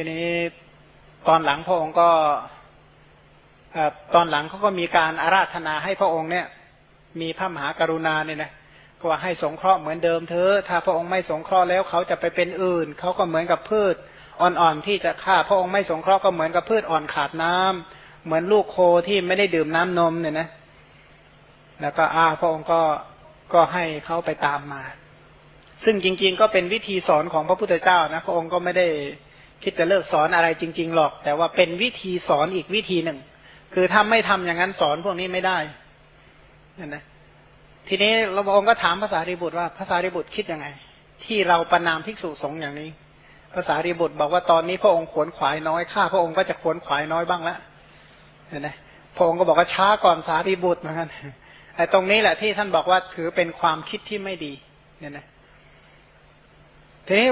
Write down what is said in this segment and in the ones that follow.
ทีนี้ตอนหลังพระองค์ก็ตอนหลังเขาก็มีการอาราธนาให้พระองค์เนี่ย มีพระมหากรุณาเนี่ยนะก็ว่าให้สงเคราะห์เหมือนเดิมเถอะถ้าพระองค์ไม่สงเคราะห์แล้วเขาจะไปเป็นอื่นเขาก็เหมือนกับพืชอ่อนๆที่จะฆ่า พระองค์ไม่สงเคราะห์ก็เหมือนกับพืชอ่อนขาดน้ำเหมือนลูกโคที่ไม่ได้ดื่มน้ำนมเนี่ยนะแล้วก็อาพระองค์ก็ก็ให้เขาไปตามมา ซึ่งจริงๆก็เป็นวิธีสอนของพระพุทธเจ้านะ พระองค์ก็ไม่ได้ คิดจะเลิกสอนอะไรจริง ๆ หรอก แต่ว่าเป็นวิธีสอนอีกวิธีหนึ่ง คือถ้าไม่ทำอย่างนั้นสอนพวกนี้ไม่ได้เห็นไหมทีนี้เราพระองค์ก็ถามภาษาริบุตรว่าภาษาริบุตรคิดยังไง ที่เราประนามภิกษุสงฆ์อย่างนี้ภาษาริบุตรบอกว่าตอนนี้พระองค์ขวนขวายน้อยข้าพระองค์ก็จะขวนขวายน้อยบ้างละเห็นไหมพระองค์ก็บอกว่าช้าก่อนสารีบุตรเหมือนกันไอ้ตรงนี้แหละที่ท่านบอกว่าถือเป็นความคิดที่ไม่ดี เนี่ยนะทีนี้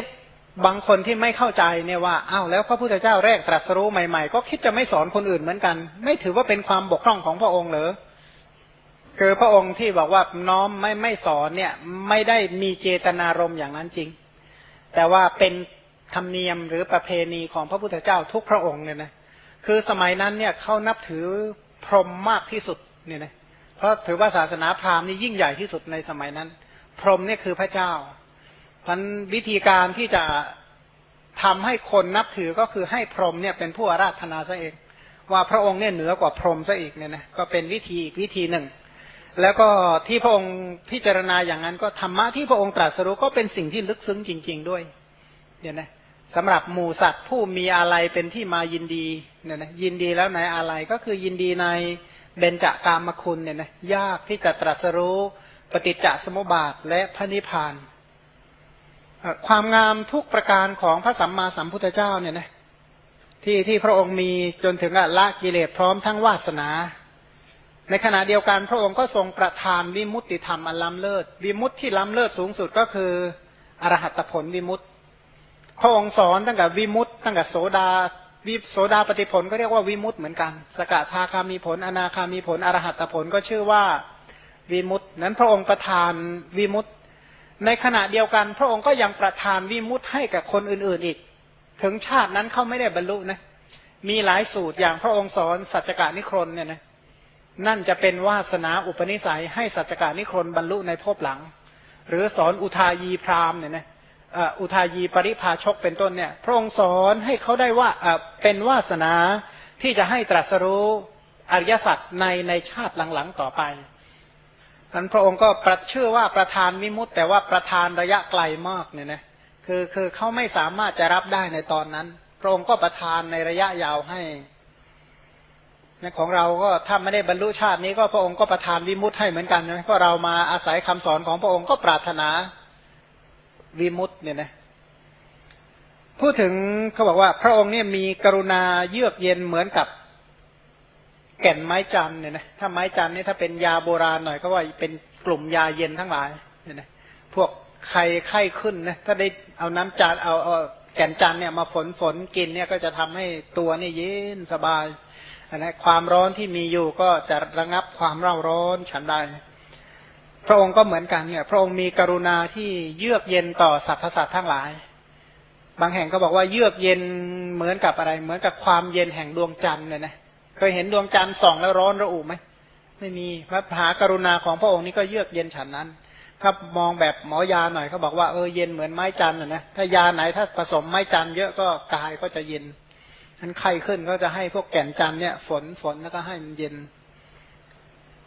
บางคนที่ไม่เข้าใจเนี่ยว่าอ้าวแล้วพระพุทธเจ้าแรกตรัสรู้ใหม่ๆ ก็คิดจะไม่สอนคนอื่นเหมือนกัน ไม่ถือว่าเป็นความบกพร่องของพระองค์เหรอคือพระองค์ที่บอกว่าน้อมไม่ไม่สอนเนี่ย ไม่ได้มีเจตนารมณ์อย่างนั้นจริง แต่ว่าเป็นธรรมเนียมหรือประเพณีของพระพุทธเจ้าทุกพระองค์เนี่ยนะคือสมัยนั้นเนี่ยเขานับถือพรหมมากที่สุดเนี่ยนะเพราะถือว่าศาสนาพราหมณ์นี่ยิ่งใหญ่ที่สุดในสมัยนั้น พรหมเนี่ยคือพระเจ้า พันวิธีการที่จะทำให้คนนับถือก็คือให้พรหมเนี่ยเป็นผู้อาราธนาซะเอง ว่าพระองค์เนี่ยเหนือกว่าพรหมซะอีกเนี่ยนะก็เป็นวิธีอีกวิธีหนึ่ง แล้วก็ที่พระองค์พิจารณาอย่างนั้นก็ธรรมะที่พระองค์ตรัสรู้ก็เป็นสิ่งที่ลึกซึ้งจริง ๆด้วยเนี่ยนะสำหรับหมู่สัตว์ผู้มีอะไรเป็นที่มายินดีเนี่ยนะยินดีแล้วในอะไรก็คือยินดีในเบญจากามคุณเนี่ยนะยากที่จะตรัสรู้ปฏิจจสมุปบาทและพระนิพพาน ความงามทุกประการของพระสัมมาสัมพุทธเจ้าเนี่ยนะที่ที่พระองค์มีจนถึงละกิเลสพร้อมทั้งวาสนา ในขณะเดียวกันพระองค์ก็ทรงประทานวิมุตติธรรมอันล้ำเลิศวิมุตติที่ล้ำเลิศสูงสุดก็คืออรหัตผลวิมุตติพระองค์สอนตั้งแต่วิมุตติตั้งแต่โสดาวิโสดาปฏิผลก็เรียกว่าวิมุตติเหมือนกัน สกทาคามีผล อนาคามีผลอรหัตผลก็ชื่อว่าวิมุตตินั้นพระองค์ประทานวิมุตติ ในขณะเดียวกัน พระองค์ก็ยังประทานวิมุตให้กับคนอื่นๆอีก ถึงชาตินั้นเขาไม่ได้บรรลุนะมีหลายสูตรอย่างพระองค์สอนสัจกานิครนเนี่ยนะนั่นจะเป็นวาสนาอุปนิสัยให้สัจกานิครนบรรลุในภพหลัง หรือสอนอุทายีพราหมณ์เนี่ยนะอุทายีปริภาชกเป็นต้นเนี่ย พระองค์สอนให้เขาได้ว่าเป็นวาสนาที่จะให้ตรัสรู้อริยสัจในในชาติหลังๆต่อไป นั้นพระองค์ก็ประชื่อว่าประธานมิมุตแต่ว่าประธานระยะไกลมากเนี่ยนะคือคือเขาไม่สามารถจะรับได้ในตอนนั้น พระองค์ก็ประทานในระยะยาวให้ในของเราก็ถ้าไม่ได้บรรลุชาตินี้ก็พระองค์ก็ประทานวิมุตให้เหมือนกันนะเพราะเรามาอาศัยคำสอนของพระองค์ก็ปรารถนาวิมุตเนี่ยนะพูดถึงเขาบอกว่าพระองค์เนี่ยมีกรุณาเยือกเย็นเหมือนกับ แก่นไม้จันเนี่ยนะถ้าไม้จันนี่ถ้าเป็นยาโบราณหน่อยก็ว่าเป็นกลุ่มยาเย็นทั้งหลายเนี่ยนะพวกไข้ไข้ขึ้นนะถ้าได้เอาน้ำจานเอาเอาแก่นจันเนี่ยมาฝนฝนกินเนี่ยก็จะทำให้ตัวนี่เย็นสบายนะความร้อนที่มีอยู่ก็จะระงับความเร่าร้อนฉันได้ พระองค์ก็เหมือนกันเนี่ย พระองค์มีกรุณาที่เยือกเย็นต่อสรรพสัตว์ทั้งหลาย บางแห่งก็บอกว่าเยือกเย็นเหมือนกับอะไร เหมือนกับความเย็นแห่งดวงจันทร์เนี่ยนะ เคยเห็นดวงจันทร์ส่องแล้วร้อนระอุไหมไม่มีพระหากรุณาของพระองค์นี้ก็เยือกเย็นฉันนั้นถ้ามองแบบหมอยาหน่อยเขาบอกว่าเออเย็นเหมือนไม้จันทร์นะถ้ายาไหนถ้าผสมไม้จันทร์เยอะก็กายก็จะเย็นทันไข้ขึ้นก็จะให้พวกแก่นจันทร์เนี่ย ฝนฝนแล้วก็ให้มันเย็น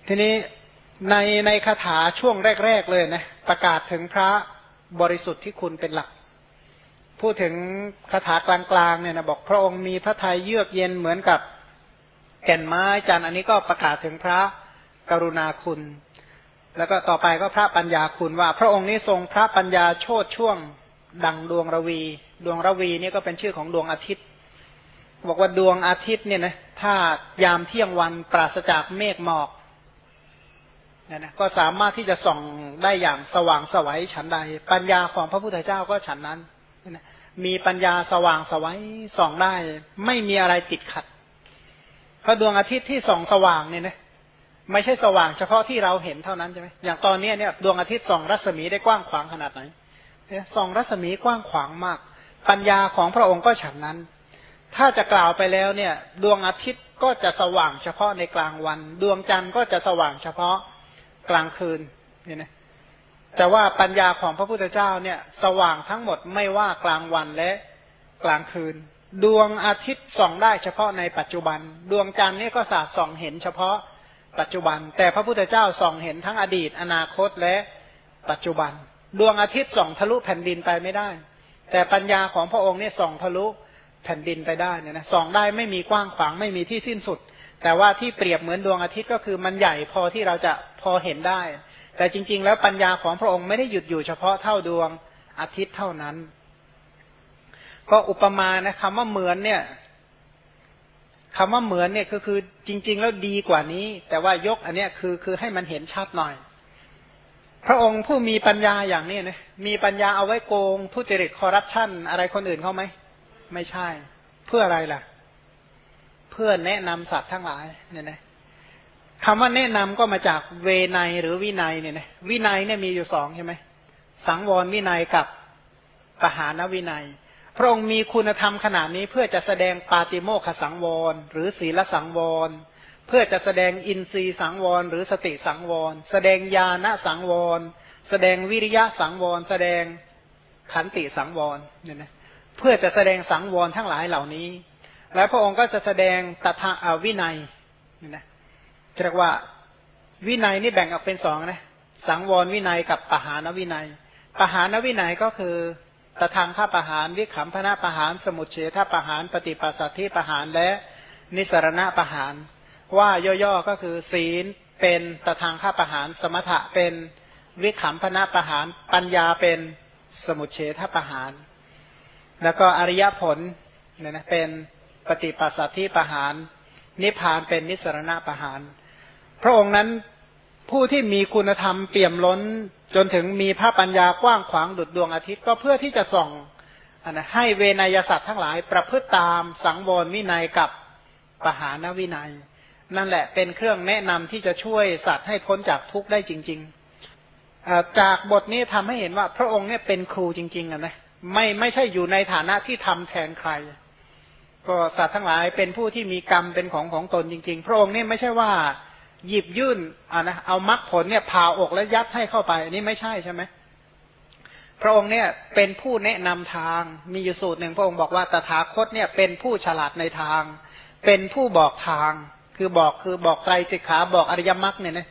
ทีนี้ในในคาถาช่วงแรก ๆ เลยนะประกาศถึงพระบริสุทธิ์ที่คุณเป็นหลัก พูดถึงคาถากลางๆเนี่ยนะบอกพระองค์มีพระทัยเยือกเย็นเหมือนกับ แก่นไม้จันอันนี้ก็ประกาศถึงพระกรุณาคุณ แล้วก็ต่อไปก็พระปัญญาคุณว่า พระองค์นี้ทรงพระปัญญาโชดช่วง ดังดวงระวี ดวงระวีนี่ก็เป็นชื่อของดวงอาทิตย์ บอกว่าดวงอาทิตย์เนี่ยนะถ้ายามเที่ยงวันปราศจากเมฆหมอกนี่ยนะก็สามารถที่จะส่องได้อย่างสว่างสวัยฉันใด ปัญญาของพระพุทธเจ้าก็ฉันนั้นมีปัญญาสว่างสวัยส่องได้ ไม่มีอะไรติดขัด พระดวงอาทิตย์ที่ส่องสว่างเนี่ยนะไม่ใช่สว่างเฉพาะที่เราเห็นเท่านั้นใช่ไหมอย่างตอนนี้เนี่ยดวงอาทิตย์ส่องรัศมีได้กว้างขวางขนาดไหนส่องรัศมีกว้างขวางมาก ปัญญาของพระองค์ก็ฉันนั้น ถ้าจะกล่าวไปแล้วเนี่ย ดวงอาทิตย์ก็จะสว่างเฉพาะในกลางวัน ดวงจันทร์ก็จะสว่างเฉพาะกลางคืนเนี่ยนะแต่ว่าปัญญาของพระพุทธเจ้าเนี่ย สว่างทั้งหมดไม่ว่ากลางวันและกลางคืน ดวงอาทิตย์ส่องได้เฉพาะในปัจจุบัน ดวงจันทร์นี่ก็สาดส่องเห็นเฉพาะปัจจุบัน แต่พระพุทธเจ้าส่องเห็นทั้งอดีต อนาคตและปัจจุบัน ดวงอาทิตย์ส่องทะลุแผ่นดินไปไม่ได้ แต่ปัญญาของพระองค์เนี่ยส่องทะลุแผ่นดินไปได้เนี่ยนะส่องได้ไม่มีกว้างขวางไม่มีที่สิ้นสุด แต่ว่าที่เปรียบเหมือนดวงอาทิตย์ก็คือมันใหญ่พอที่เราจะพอเห็นได้ แต่จริง ๆ แล้วปัญญาของพระองค์ไม่ได้หยุดอยู่เฉพาะเท่าดวงอาทิตย์เท่านั้น ก็อุปมานะคำว่าเหมือนเนี่ยคำว่าเหมือนเนี่ยก็คือจริง ๆ แล้วดีกว่านี้ แต่ว่ายกอันเนี้ยคือคือให้มันเห็นชัดหน่อย พระองค์ผู้มีปัญญาอย่างนี้นะมีปัญญาเอาไว้โกง ทุจริตคอร์รัปชันอะไรคนอื่นเขาไหมไม่ใช่ เพื่ออะไรล่ะ เพื่อแนะนำสัตว์ทั้งหลายเนี่ยนะคำว่าแนะนำก็มาจากเวไนหรือวินัยเนี่ยนะวินัยเนี่ยมีอยู่สองใช่ไหมสังวรวินัยกับปหานวินัย พระองค์มีคุณธรรมขนาดนี้เพื่อจะแสดงปาติโมขสังวร หรือศีลสังวร เพื่อจะแสดงอินทรีย์สังวร หรือสติสังวร แสดงญาณสังวร แสดงวิริยะสังวร แสดงขันติสังวรเนี่ยนะเพื่อจะแสดงสังวรทั้งหลายเหล่านี้ แล้วพระองค์ก็จะแสดงตถาวินัยเนี่ยนะเรียกว่าวินัยนี่แบ่งออกเป็นสองนะสังวรวินัยกับปหานวินัย ปหานวินัยก็คือ ตทางข้าประหารวิขำพนาประหารสมุเฉทประหารปฏิปัสสัทธิประหารและนิสรณะประหาร ว่าย่อๆก็คือศีลเป็นตทางข้าประหารสมถะเป็นวิขำพนาประหารปัญญาเป็นสมุเฉทประหาร แล้วก็อริยผลเนี่ยนะเป็นปฏิปัสสัทธิประหาร นิพพานเป็นนิสรณะประหาร พระองค์นั้นผู้ที่มีคุณธรรมเปี่ยมล้น จนถึงมีพระปัญญากว้างขวางดุดดวงอาทิตย์ก็เพื่อที่จะส่องอนนะให้เวนยสัตว์ทั้งหลายประพฤติตามสังวรวินัยกับปหานวินัย นั่นแหละเป็นเครื่องแนะนำที่จะช่วยสัตว์ให้พ้นจากทุกข์ได้จริงๆจากบทนี้ทำให้เห็นว่าพระองค์เนี่ยเป็นครูจริงๆนะไม่ไม่ใช่อยู่ในฐานะที่ทำแทนใคร ก็สัตว์ทั้งหลายเป็นผู้ที่มีกรรมเป็นของของตนจริง ๆ พระองค์เนี่ยไม่ใช่ว่า หยิบยื่นอ่านะเอามรรคผลเนี่ยผ่าอกแล้วยัดให้เข้าไป อันนี้ไม่ใช่ใช่ไหมพระองค์เนี่ยเป็นผู้แนะนำทางมีอยู่สูตรหนึ่งพระองค์บอกว่าตถาคตเนี่ยเป็นผู้ฉลาดในทาง เป็นผู้บอกทาง คือบอกคือบอกไตรสิกขาบอกอริยมรรคเนี่ยนะ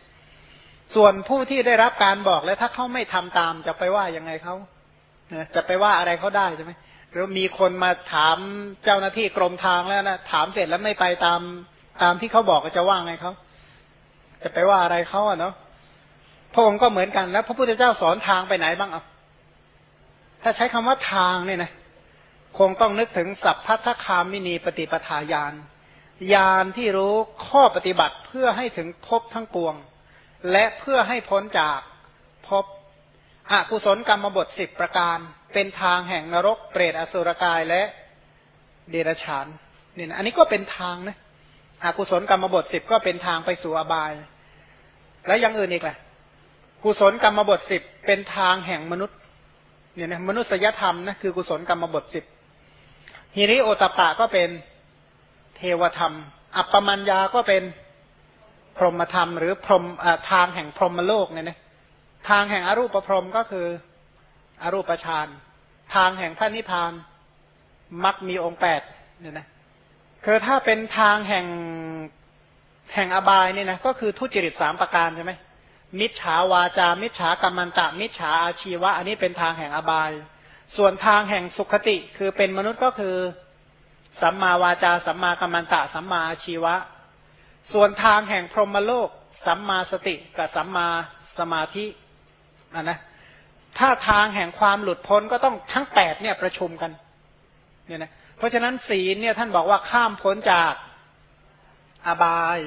ส่วนผู้ที่ได้รับการบอกแล้วถ้าเขาไม่ทำตามจะไปว่ายังไงเขาจะไปว่าอะไรเขาได้ใช่ไหมหรือมีคนมาถามเจ้าหน้าที่กรมทางแล้วนะถามเสร็จแล้วไม่ไปตามตามที่เขาบอกจะว่าไงเขา จะไปว่าอะไรเขาอะเนาะพระองค์ก็เหมือนกันแล้ว พระพุทธเจ้าสอนทางไปไหนบ้างอะถ้าใช้คำว่าทางเนี่ยนะคงต้องนึกถึงสัพพัทธคามินีปฏิปทาญาณญาณที่รู้ข้อปฏิบัติเพื่อให้ถึงพบทั้งปวง และเพื่อให้พ้นจากพบอกุศลกรรมบทสิบประการ เป็นทางแห่งนรกเปรตอสุรกายและเดรัจฉานเนี่ยอันนี้ก็เป็นทางนะ อกุศลกรรมบทสิบก็เป็นทางไปสู่อบาย แล้วยังอื่นอีกแหละกุศลกรรมบทสิบเป็นทางแห่งมนุษย์ เนี่ยนะมนุษยธรรมนะคือกุศลกรรมบทสิบฮิริโอตปะก็เป็นเทวธรรม อัปปมัญญาก็เป็นพรหมธรรม หรือพรหมทางแห่งพรหมโลกเนี่ยนะทางแห่งอรูปพรหมก็คืออรูปฌานทางแห่งพระนิพพานมักมีองค์แปดเนี่ยนะ คือถ้าเป็นทางแห่งแห่งอบายเนี่ยนะก็คือทุจริตสามประการใช่ไหมมิจฉาวาจา มิจฉากรรมันตะ มิจฉาอาชีวะ อันนี้เป็นทางแห่งอบาย ส่วนทางแห่งสุขติ คือเป็นมนุษย์ก็คือสัมมาวาจา สัมมากรรมันตะ สัมมาอาชีวะ ส่วนทางแห่งพรหมโลก สัมมาสติกับสัมมาสมาธินนะ ถ้าทางแห่งความหลุดพ้นก็ต้องทั้งแปดเนี่ยประชุมกัน เนี่ยนะ เพราะฉะนั้นศีลเนี่ยท่านบอกว่าข้ามพ้นจากอบาย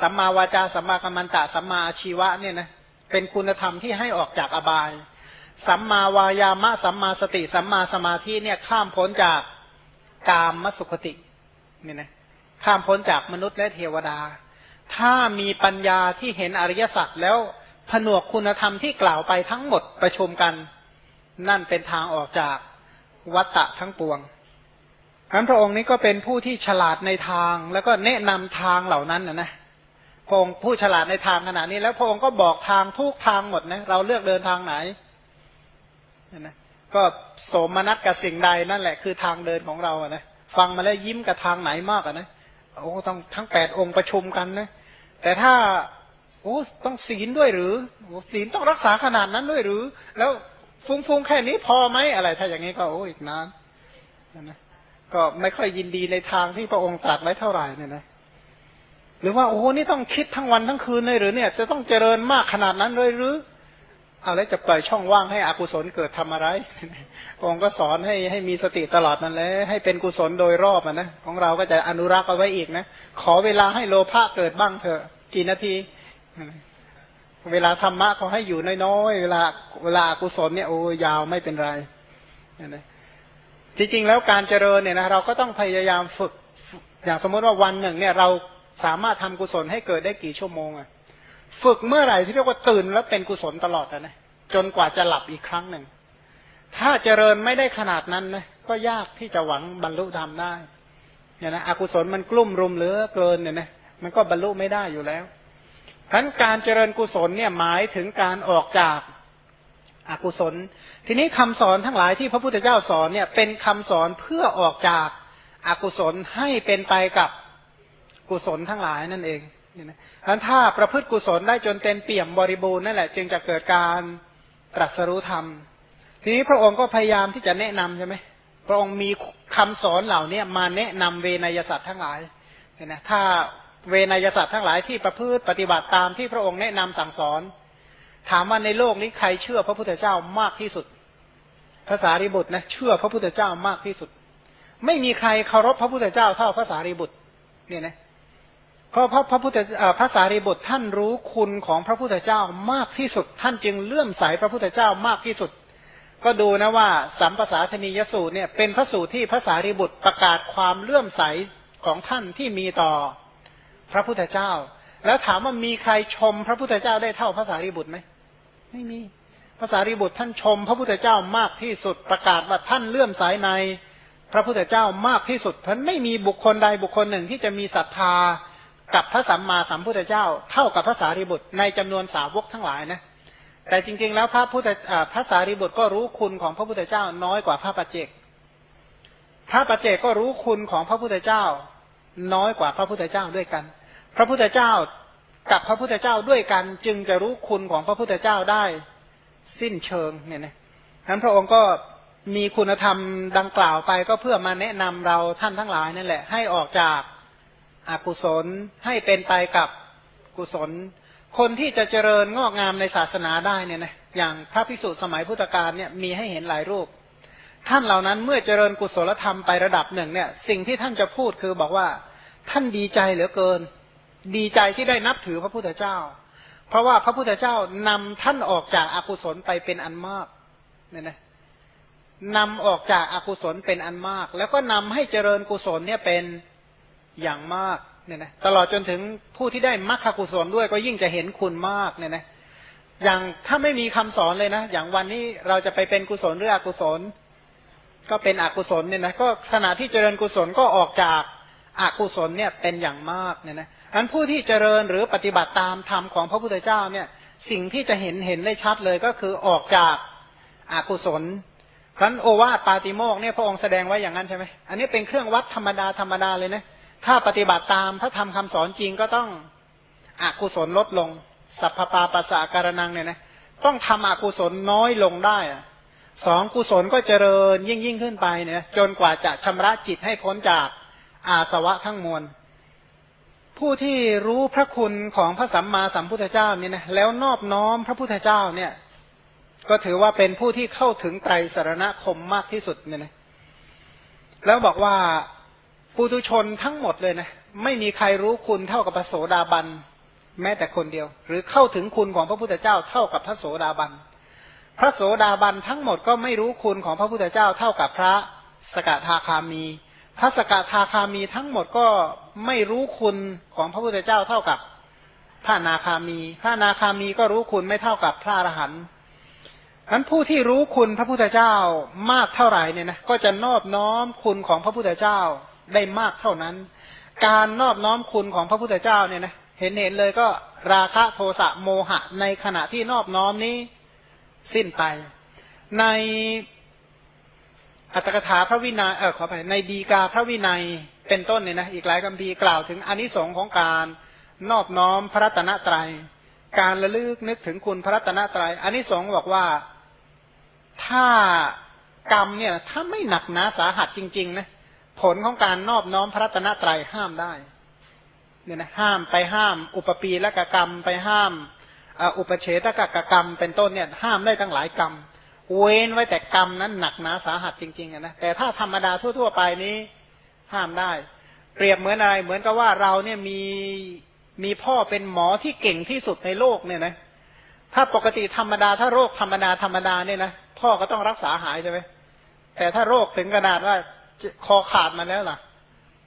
สัมมาวาจาสัมมากัมมันตะสัมมาชีวะเนี่ยนะเป็นคุณธรรมที่ให้ออกจากอบาย สัมมาวายามะสัมมาสติ สัมมาสมาธิเนี่ยข้ามพ้นจากกามมสุขติเนี่ยนะข้ามพ้นจากมนุษย์และเทวดา ถ้ามีปัญญาที่เห็นอริยสัจแล้วผนวกคุณธรรมที่กล่าวไปทั้งหมดประชุมกัน นั่นเป็นทางออกจากวัตตะทั้งปวง ครั้นพระองค์นี้ก็เป็นผู้ที่ฉลาดในทาง แล้วก็แนะนำทางเหล่านั้นนะนะพระองค์ผู้ฉลาดในทางขนาดนี้ แล้วพระองค์ก็บอกทางทุกทางหมดนะเราเลือกเดินทางไหนนะก็โสมนัสกับสิ่งใดนั่นแหละ คือทางเดินของเราอะนะฟังมาแล้วยิ้มกับทางไหนมากอะนะโอ้ต้องทั้งแปดองค์ประชุมกันนะแต่ถ้าโอ้ต้องศีลด้วยหรือศีลต้องรักษาขนาดนั้นด้วยหรือ แล้วฟุ้งๆแค่นี้พอไหมอะไร ถ้าอย่างนี้ก็โอ้อีกนานนะ ก็ไม่ค่อยยินดีในทางที่พระองค์ตรัสไว้เท่าไหร่เนี่ยนะหรือว่าโอ้นี่ต้องคิดทั้งวันทั้งคืนเลยหรือเนี่ย จะต้องเจริญมากขนาดนั้นเลยหรือเอาแล้วจะปล่อยช่องว่างให้อกุศลเกิดทำอะไรองค์ก็สอนให้ให้มีสติตลอดนั่นแหละให้เป็นกุศลโดยรอบอะนะของเราก็จะอนุรักษ์เอาไว้อีกนะขอเวลาให้โลภะเกิดบ้างเถอะกี่นาที เวลาธรรมะขาให้อยู่น้อยๆเวลาเวลากุศลเนี่ยโอ้ยาวไม่เป็นไรนะ จริง ๆ แล้วการเจริญเนี่ยนะเราก็ต้องพยายามฝึก อย่างสมมติว่าวันหนึ่งเนี่ยเราสามารถทำกุศลให้เกิดได้กี่ชั่วโมงอะฝึกเมื่อไหร่ที่เรียกว่าตื่นแล้วเป็นกุศลตลอดนะจนกว่าจะหลับอีกครั้งหนึ่ง ถ้าเจริญไม่ได้ขนาดนั้นนะก็ยากที่จะหวังบรรลุธรรมได้เนี่ยนะอกุศลมันกลุ่มรุมเหลือเกินเนี่ยนะมันก็บรรลุไม่ได้อยู่แล้วทั้นการเจริญกุศลเนี่ยหมายถึงการออกจาก อกุศล ทีนี้คำสอนทั้งหลายที่พระพุทธเจ้าสอนเนี่ยเป็นคำสอนเพื่อออกจากอากุศลให้เป็นไปกับกุศลทั้งหลายนั่นเองนะฉะนั้นถ้าประพฤติกุศลได้จนเต็มเปี่ยมบริบูรณ์นั่นแหละ จึงจะเกิดการตรัสรู้ธรรม ทีนี้พระองค์ก็พยายามที่จะแนะนำใช่ไหมพระองค์มีคำสอนเหล่านี้มาแนะนำเวนยสัตว์ทั้งหลายเห็นไหมถ้าเวนยสัตว์ทั้งหลายที่ประพฤติปฏิบัติตามที่พระองค์แนะนำสั่งสอน ถามว่าในโลกนี้ใครเชื่อพระพุทธเจ้ามากที่สุด ภาษาริบุตรนะเชื่อพระพุทธเจ้ามากที่สุด ไม่มีใครเคารพพระพุทธเจ้าเท่าภาษาริบุตรเนี่ยนะเพราะพระพระพุทธภาษารีบุตรท่านรู้คุณของพระพุทธเจ้ามากที่สุด ท่านจึงเลื่อมใสพระพุทธเจ้ามากที่สุด ก็ดูนะว่า สัมปสาธนียสูตรเนี่ยเป็นพระสูตรที่ภาษารีบุตรประกาศความเลื่อมใสของท่านที่มีต่อพระพุทธเจ้า แล้วถามว่ามีใครชมพระพุทธเจ้าได้เท่าภาษารีบุตรไหมไม่มีภาษารีบุตรท่านชม พระพุทธเจ้ามากที่สุดประกาศว่าท่านเลื่อมใสในพระพุทธเจ้ามากที่สุดเพราะไม่มีบุคคลใดบุคคลหนึ่งที่จะมีศรัทธากับพระสัมมาสัมพุทธเจ้า เท่ากับพระสารีบุตรในจำนวนสาวกทั้งหลายนะแต่จริง ๆ แล้วพระพุทธพระสารีบุตรก็รู้คุณของพระพุทธเจ้าน้อยกว่าพระปัจเจก พระปัจเจกก็รู้คุณของพระพุทธเจ้า น้อยกว่าพระพุทธเจ้าด้วยกัน พระพุทธเจ้ากับพระพุทธเจ้าด้วยกันจึงจะรู้คุณของพระพุทธเจ้าได้สิ้นเชิงเนี่ยนะฉะนั้นพระองค์ก็มีคุณธรรมดังกล่าวไปก็เพื่อมาแนะนำเราท่านทั้งหลายนั่นแหละ ให้ออกจากอกุศลให้เป็นไปกับกุศล คนที่จะเจริญงอกงามในศาสนาได้เนี่ยนะอย่างพระพิสุสมัยพุทธกาลเนี่ยมีให้เห็นหลายรูป ท่านเหล่านั้นเมื่อเจริญกุศลธรรมไประดับหนึ่งเนี่ย สิ่งที่ท่านจะพูดคือบอกว่าท่านดีใจเหลือเกิน ดีใจที่ได้นับถือพระพุทธเจ้า เพราะว่าพระพุทธเจ้านำท่านออกจากอากุศลไปเป็นอันมากเนี่ยนะนำออกจากอากุศลเป็นอันมาก แล้วก็นำให้เจริญกุศลเนี่ยเป็นอย่างมากเนี่ยนะตลอดจนถึงผู้ที่ได้มรรคกุศลด้วยก็ยิ่งจะเห็นคุณมากเนี่ยนะอย่างถ้าไม่มีคำสอนเลยนะ อย่างวันนี้เราจะไปเป็นกุศลหรืออกุศล ก็เป็นอกุศลเนี่ยนะก็ขณะที่เจริญกุศลก็ออกจาก อกุศลเนี่ยเป็นอย่างมากเนี่ยนะอันผู้ที่เจริญหรือปฏิบัติตามธรรมของพระพุทธเจ้าเนี่ย สิ่งที่จะเห็นเห็นได้ชัดเลยก็คือออกจากอากุศลครั้นโอวาปาติโมกเนี่ยพระองค์แสดงไว้อย่างนั้นใช่ไหมอันนี้เป็นเครื่องวัดธรรมดาธรรมดาเลยนะถ้าปฏิบัติตามพระธรรมคำสอนจริงก็ต้องอกุศลลดลง สัพพปาปัสสะการนังเนี่ยนะต้องทำอกุศลน้อยลงได้สองกุศลก็เจริญยิ่งยิ่งขึ้นไปเนี่ยจนกว่าจะชำระจิตให้พ้นจาก อาสวะทั้งมวล ผู้ที่รู้พระคุณของพระสัมมาสัมพุทธเจ้าเนี่ยนะแล้วนอบน้อมพระพุทธเจ้าเนี่ย ก็ถือว่าเป็นผู้ที่เข้าถึงไตรสารณคมมากที่สุดเนี่ยนะแล้วบอกว่าปุถุชนทั้งหมดเลยนะไม่มีใครรู้คุณเท่ากับพระโสดาบันแม้แต่คนเดียว หรือเข้าถึงคุณของพระพุทธเจ้าเท่ากับพระโสดาบันพระโสดาบันทั้งหมดก็ไม่รู้คุณของพระพุทธเจ้าเท่ากับพระสกทาคามี พระสกทาคามีทั้งหมดก็ไม่รู้คุณของพระพุทธเจ้าเท่ากับพระนาคามี พระนาคามีก็รู้คุณไม่เท่ากับพระอรหันต์นั้นผู้ที่รู้คุณพระพุทธเจ้ามากเท่าไหร่เนี่ยนะก็จะนอบน้อมคุณของพระพุทธเจ้าได้มากเท่านั้น การนอบน้อมคุณของพระพุทธเจ้าเนี่ยนะเห็นเห็นเลยก็ราคะโทสะโมหะ ในขณะที่นอบน้อมนี้สิ้นไป ใน อัตถกถาพระวินัยเออขอไปในดีกาพระวินัยเป็นต้นเนี่ยนะอีกหลายคำพีกล่าวถึงอนิสงค์ของการนอบน้อมพระรัตนตรยัย การระลึกนึกถึงคุณพระรัตนตรยัยอนิสงค์บอกว่าถ้ากรรมเนี่ย ถ้าไม่หนักหนาสาหัสจริงๆนะผลของการนอบน้อมพระรัตนตรัยห้ามได้เนี่ยนะห้ามไปห้าม อุปปีและกกรรมไปห้ามอุปเฉตกกกรรม เป็นต้นเนี่ย ห้ามได้ตั้งหลายกรรม เว้นไว้แต่กรรมนั้นหนักหนาสาหัสจริงๆนะแต่ถ้าธรรมดาทั่ว ๆ ไปนี้ห้ามได้ เปรียบเหมือนอะไรเหมือนกับว่าเราเนี่ยมีมีพ่อเป็นหมอที่เก่งที่สุดในโลกเนี่ยนะ ถ้าปกติธรรมดาถ้าโรคธรรมดาธรรมดาเนี่ยนะพ่อก็ต้องรักษาหายใช่ไหมแต่ถ้าโรคถึงขนาดว่าคอขาดมาแล้วล่ะ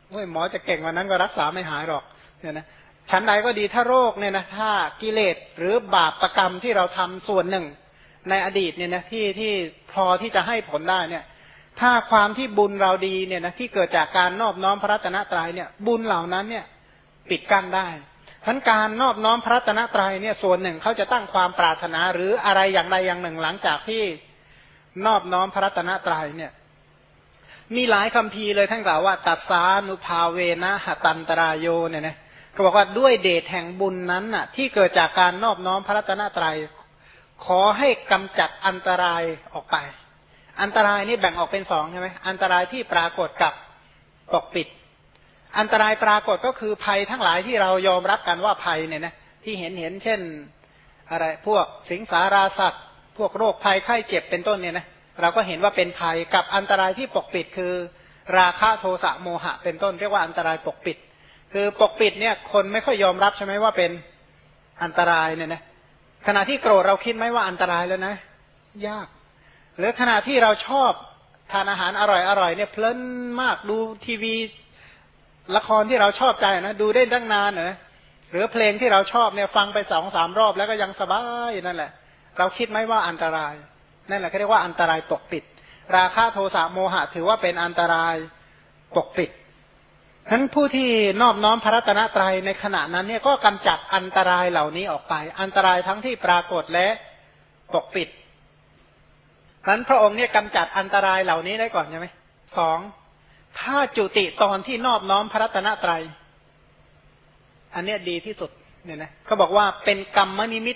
เฮ้ยหมอจะเก่งวันนั้นก็รักษาไม่หายหรอกเนี่ยนะชั้นใดก็ดีถ้าโรคเนี่ยนะถ้ากิเลสหรือบาปประกรรมที่เราทำส่วนหนึ่ง ในอดีตเนี่ยนะที่ที่พอที่จะให้ผลได้เนี่ย ถ้าความที่บุญเราดีเนี่ยนะที่เกิดจากการนอบน้อมพระรัตนตรัยเนี่ย บุญเหล่านั้นเนี่ยปิดกั้นได้ทั้นการนอบน้อมพระรัตนตรัยเนี่ยส่วนหนึ่งเขาจะตั้งความปรารถนาหรืออะไรอย่างใดอย่างหนึ่งหลังจากที่นอบน้อมพระรัตนตรัยเนี่ย มีหลายคำพีเลยท่านกล่าวว่า ตัดสานุภาเวนะหตันตรายโยเนี่ยนะก็บอกว่าด้วยเดชแห่งบุญนั้นน่ะ ที่เกิดจากการนอบน้อมพระรัตนตรัย ขอให้กำจัดอันตรายออกไป อันตรายนี่แบ่งออกเป็นสองใช่ไหมอันตรายที่ปรากฏกับปกปิด อันตรายปรากฏก็คือภัยทั้งหลายที่เรายอมรับกันว่าภัยเนี่ยนะที่เห็นเห็นเช่นอะไรพวกสิงสาราสัตว์พวกโรคภัยไข้เจ็บเป็นต้นเนี่ยนะเราก็เห็นว่าเป็นภัยกับอันตรายที่ปกปิดคือ ราคะโทสะโมหะ เป็นต้นเรียกว่าอันตรายปกปิด คือปกปิดเนี่ยคนไม่ค่อยยอมรับใช่ไหมว่าเป็นอันตรายเนี่ยนะ ขณะที่โกรธเราคิดไหมว่าอันตรายแล้วนะ ยาก หรือขณะที่เราชอบทานอาหารอร่อยอร่อยเนี่ยเพลินมากดูทีวี ละครที่เราชอบใจนะดูได้ตั้งนานนะหรือเพลงที่เราชอบเนี่ยฟังไปสองสามรอบแล้วก็ยังสบายนั่นแหละ เราคิดไหมว่าอันตรายนั่นแหละเขาเรียกว่าอันตรายปกปิด ราคะโทสะโมหะถือว่าเป็นอันตรายปกปิด ทั้นผู้ที่นอบน้อมพระรัตนตรัยในขณะนั้นเนี่ยก็กำจัดอันตรายเหล่านี้ออกไป อันตรายทั้งที่ปรากฏและปกปิดนั้นพระองค์เนี่ยกำจัดอันตรายเหล่านี้ได้ก่อนใช่ไหมสองถ้าจุติตอนที่นอบน้อมพระรัตนตรัย อันเนี้ยดีที่สุดเนี่ยนะเขาบอกว่าเป็นกรรมนิมิต